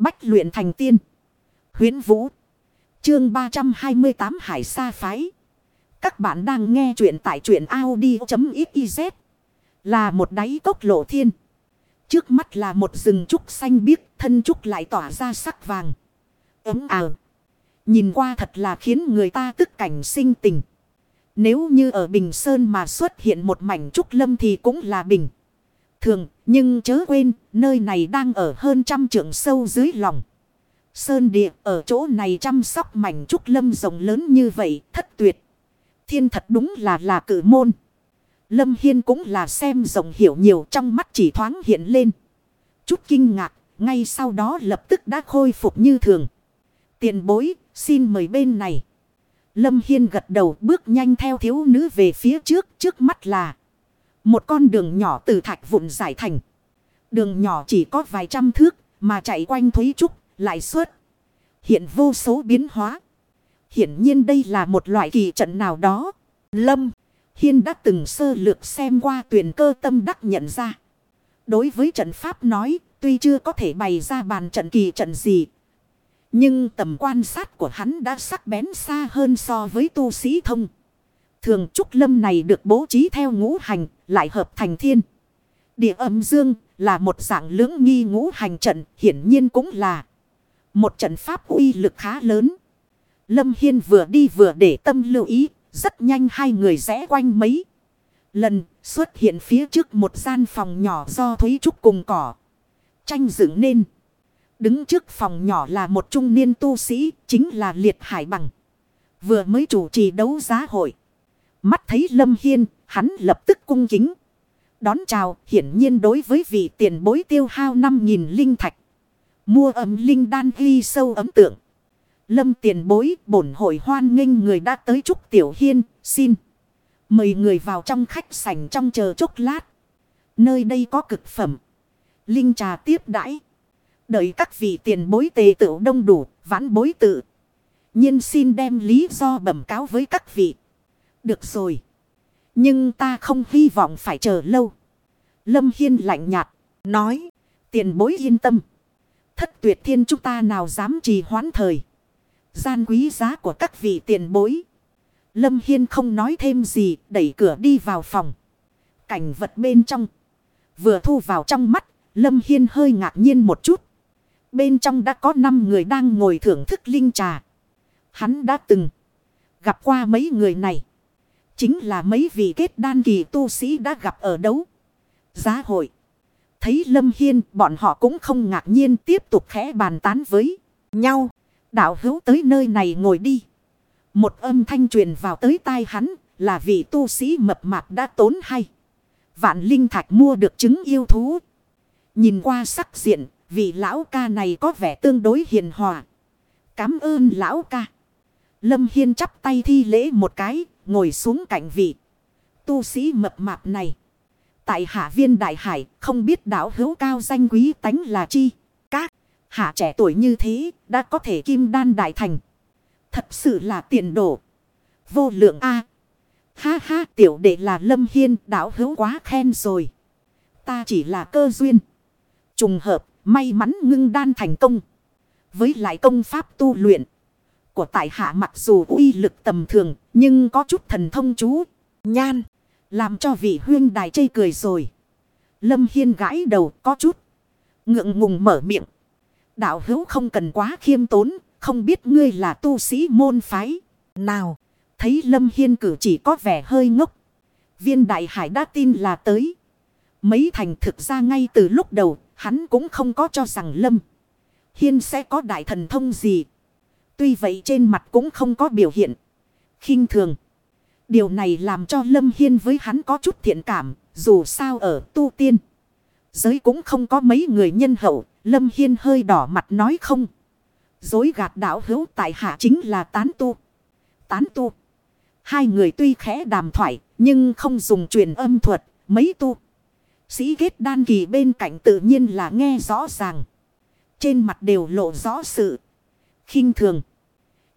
Bách luyện thành tiên. Huyến Vũ. Chương 328 Hải Sa Phái. Các bạn đang nghe truyện tại truyện Audi.xyz. Là một đáy cốc lộ thiên. Trước mắt là một rừng trúc xanh biếc, thân trúc lại tỏa ra sắc vàng. Ấm ảo. Nhìn qua thật là khiến người ta tức cảnh sinh tình. Nếu như ở Bình Sơn mà xuất hiện một mảnh trúc lâm thì cũng là bình. Thường, nhưng chớ quên, nơi này đang ở hơn trăm trượng sâu dưới lòng. Sơn địa ở chỗ này chăm sóc mảnh trúc lâm rộng lớn như vậy, thất tuyệt. Thiên thật đúng là là cử môn. Lâm Hiên cũng là xem rộng hiểu nhiều trong mắt chỉ thoáng hiện lên. Chút kinh ngạc, ngay sau đó lập tức đã khôi phục như thường. tiền bối, xin mời bên này. Lâm Hiên gật đầu bước nhanh theo thiếu nữ về phía trước, trước mắt là một con đường nhỏ từ thạch vụn giải thành. Đường nhỏ chỉ có vài trăm thước, mà chạy quanh Thúy Trúc, lại suốt. Hiện vô số biến hóa. Hiển nhiên đây là một loại kỳ trận nào đó. Lâm, Hiên đã từng sơ lược xem qua tuyển cơ tâm đắc nhận ra. Đối với trận pháp nói, tuy chưa có thể bày ra bàn trận kỳ trận gì. Nhưng tầm quan sát của hắn đã sắc bén xa hơn so với tu sĩ thông. Thường trúc lâm này được bố trí theo ngũ hành, lại hợp thành thiên. Địa âm dương là một dạng lưỡng nghi ngũ hành trận, hiển nhiên cũng là một trận pháp uy lực khá lớn. Lâm Hiên vừa đi vừa để tâm lưu ý, rất nhanh hai người rẽ quanh mấy. Lần xuất hiện phía trước một gian phòng nhỏ do Thúy Trúc cùng cỏ. Tranh dựng nên. Đứng trước phòng nhỏ là một trung niên tu sĩ, chính là Liệt Hải Bằng. Vừa mới chủ trì đấu giá hội. Mắt thấy Lâm Hiên, hắn lập tức cung kính. Đón chào, hiển nhiên đối với vị tiền bối tiêu hao 5.000 linh thạch. Mua ấm linh đan ghi sâu ấm tượng. Lâm tiền bối bổn hội hoan nghênh người đã tới chúc tiểu hiên, xin. Mời người vào trong khách sảnh trong chờ chốc lát. Nơi đây có cực phẩm. Linh trà tiếp đãi. Đợi các vị tiền bối tề tựu đông đủ, vãn bối tự. nhiên xin đem lý do bẩm cáo với các vị. Được rồi. Nhưng ta không hy vọng phải chờ lâu. Lâm Hiên lạnh nhạt, nói, tiền bối yên tâm. Thất tuyệt thiên chúng ta nào dám trì hoãn thời. Gian quý giá của các vị tiền bối. Lâm Hiên không nói thêm gì, đẩy cửa đi vào phòng. Cảnh vật bên trong. Vừa thu vào trong mắt, Lâm Hiên hơi ngạc nhiên một chút. Bên trong đã có 5 người đang ngồi thưởng thức linh trà. Hắn đã từng gặp qua mấy người này. Chính là mấy vị kết đan kỳ tu sĩ đã gặp ở đấu. Giá hội. Thấy Lâm Hiên bọn họ cũng không ngạc nhiên tiếp tục khẽ bàn tán với nhau. Đạo hữu tới nơi này ngồi đi. Một âm thanh truyền vào tới tai hắn là vị tu sĩ mập mạp đã tốn hay. Vạn linh thạch mua được trứng yêu thú. Nhìn qua sắc diện, vị lão ca này có vẻ tương đối hiền hòa. Cám ơn lão ca. Lâm Hiên chắp tay thi lễ một cái, ngồi xuống cạnh vị. Tu sĩ mập mạp này. Tại hạ viên đại hải, không biết đảo hữu cao danh quý tánh là chi. Các hạ trẻ tuổi như thế, đã có thể kim đan đại thành. Thật sự là tiền đổ. Vô lượng A. Ha ha tiểu đệ là Lâm Hiên đảo hữu quá khen rồi. Ta chỉ là cơ duyên. Trùng hợp, may mắn ngưng đan thành công. Với lại công pháp tu luyện của tại hạ mặc dù uy lực tầm thường, nhưng có chút thần thông chú, nhan, làm cho vị huyên đài chây cười rồi. Lâm Hiên gãi đầu có chút, ngượng ngùng mở miệng. Đạo hữu không cần quá khiêm tốn, không biết ngươi là tu sĩ môn phái. Nào, thấy Lâm Hiên cử chỉ có vẻ hơi ngốc. Viên đại hải đã tin là tới. Mấy thành thực ra ngay từ lúc đầu, hắn cũng không có cho rằng Lâm Hiên sẽ có đại thần thông gì. Tuy vậy trên mặt cũng không có biểu hiện. khinh thường. Điều này làm cho Lâm Hiên với hắn có chút thiện cảm. Dù sao ở tu tiên. Giới cũng không có mấy người nhân hậu. Lâm Hiên hơi đỏ mặt nói không. Dối gạt đảo hữu tại hạ chính là tán tu. Tán tu. Hai người tuy khẽ đàm thoại. Nhưng không dùng truyền âm thuật. Mấy tu. Sĩ kết đan kỳ bên cạnh tự nhiên là nghe rõ ràng. Trên mặt đều lộ rõ sự khinh thường.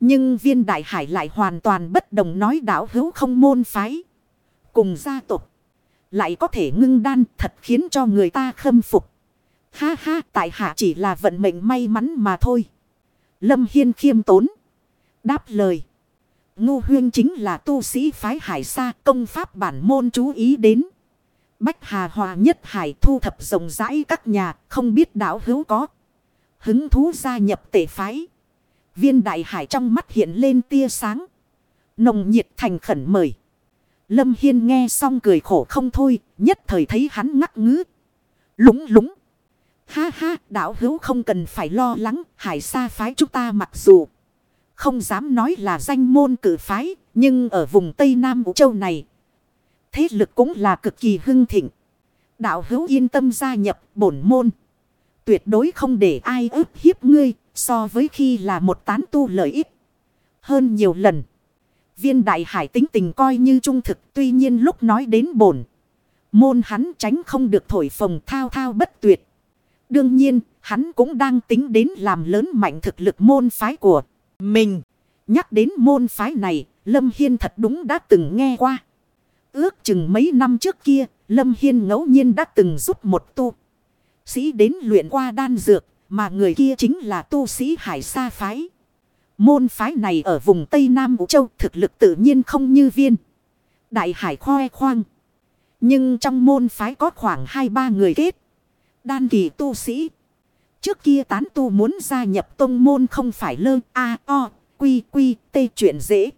Nhưng viên đại hải lại hoàn toàn bất đồng nói đảo hữu không môn phái. Cùng gia tộc Lại có thể ngưng đan thật khiến cho người ta khâm phục. Ha ha, tại hạ chỉ là vận mệnh may mắn mà thôi. Lâm Hiên khiêm tốn. Đáp lời. Ngu huyên chính là tu sĩ phái hải sa công pháp bản môn chú ý đến. Bách Hà Hòa Nhất Hải thu thập rộng rãi các nhà không biết đảo hữu có. Hứng thú gia nhập tể phái. Viên đại hải trong mắt hiện lên tia sáng. Nồng nhiệt thành khẩn mời. Lâm Hiên nghe xong cười khổ không thôi, nhất thời thấy hắn ngắc ngứ. Lúng lúng. Ha ha, đạo hữu không cần phải lo lắng, hải sa phái chúng ta mặc dù không dám nói là danh môn cử phái, nhưng ở vùng Tây Nam Vũ Châu này, thế lực cũng là cực kỳ hưng thịnh. Đạo hữu yên tâm gia nhập bổn môn. Tuyệt đối không để ai ức hiếp ngươi, so với khi là một tán tu lợi ích. Hơn nhiều lần. Viên đại hải tính tình coi như trung thực, tuy nhiên lúc nói đến bổn. Môn hắn tránh không được thổi phồng thao thao bất tuyệt. Đương nhiên, hắn cũng đang tính đến làm lớn mạnh thực lực môn phái của mình. Nhắc đến môn phái này, Lâm Hiên thật đúng đã từng nghe qua. Ước chừng mấy năm trước kia, Lâm Hiên ngẫu nhiên đã từng giúp một tu. Sĩ đến luyện qua đan dược, mà người kia chính là tu sĩ Hải Sa Phái. Môn phái này ở vùng Tây Nam Vũ Châu thực lực tự nhiên không như viên. Đại Hải khoe khoang. Nhưng trong môn phái có khoảng 2-3 người kết. Đan kỳ tu sĩ. Trước kia tán tu muốn gia nhập tông môn không phải lơ, a, o, quy quy, tê chuyện dễ.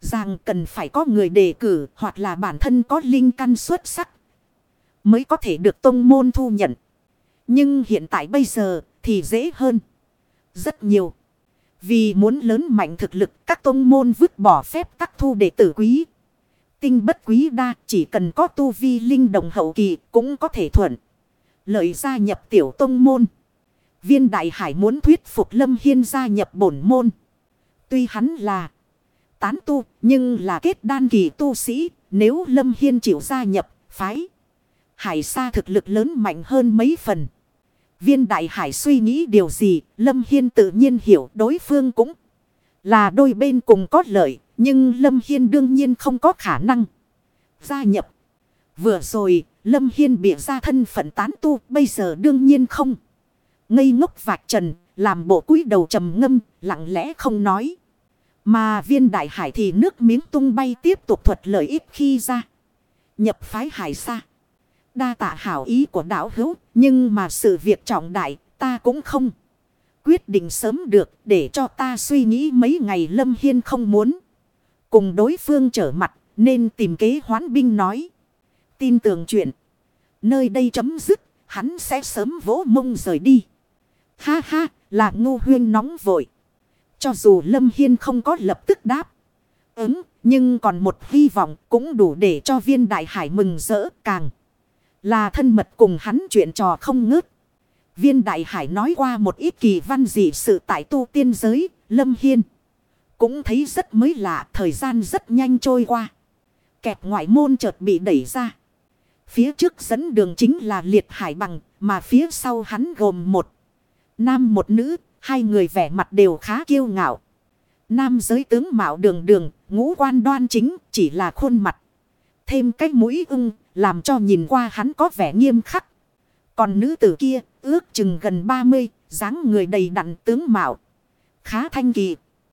Rằng cần phải có người đề cử hoặc là bản thân có linh căn xuất sắc. Mới có thể được tông môn thu nhận. Nhưng hiện tại bây giờ thì dễ hơn. Rất nhiều. Vì muốn lớn mạnh thực lực, các tông môn vứt bỏ phép các thu đệ tử quý. Tinh bất quý đa, chỉ cần có tu vi linh đồng hậu kỳ cũng có thể thuận. Lợi gia nhập tiểu tông môn. Viên đại hải muốn thuyết phục Lâm Hiên gia nhập bổn môn. Tuy hắn là tán tu, nhưng là kết đan kỳ tu sĩ. Nếu Lâm Hiên chịu gia nhập, phái. Hải sa thực lực lớn mạnh hơn mấy phần. Viên đại hải suy nghĩ điều gì, Lâm Hiên tự nhiên hiểu đối phương cũng là đôi bên cùng có lợi, nhưng Lâm Hiên đương nhiên không có khả năng gia nhập. Vừa rồi, Lâm Hiên bịa ra thân phận tán tu, bây giờ đương nhiên không. Ngây ngốc vạch trần, làm bộ cúi đầu trầm ngâm, lặng lẽ không nói. Mà viên đại hải thì nước miếng tung bay tiếp tục thuật lợi ích khi ra. Nhập phái hải xa. Đa tạ hảo ý của đảo hữu, nhưng mà sự việc trọng đại, ta cũng không. Quyết định sớm được, để cho ta suy nghĩ mấy ngày Lâm Hiên không muốn. Cùng đối phương trở mặt, nên tìm kế hoán binh nói. Tin tưởng chuyện. Nơi đây chấm dứt, hắn sẽ sớm vỗ mông rời đi. Ha ha, là ngu huyên nóng vội. Cho dù Lâm Hiên không có lập tức đáp. Ứng, nhưng còn một hy vọng cũng đủ để cho viên đại hải mừng rỡ càng. Là thân mật cùng hắn chuyện trò không ngớt. Viên đại hải nói qua một ít kỳ văn dị sự tại tu tiên giới, Lâm Hiên. Cũng thấy rất mới lạ, thời gian rất nhanh trôi qua. Kẹp ngoại môn chợt bị đẩy ra. Phía trước dẫn đường chính là liệt hải bằng, mà phía sau hắn gồm một nam một nữ, hai người vẻ mặt đều khá kiêu ngạo. Nam giới tướng mạo đường đường, ngũ quan đoan chính, chỉ là khuôn mặt. Thêm cái mũi ưng, làm cho nhìn qua hắn có vẻ nghiêm khắc. Còn nữ tử kia, ước chừng gần 30, dáng người đầy đặn tướng mạo. Khá thanh kỳ.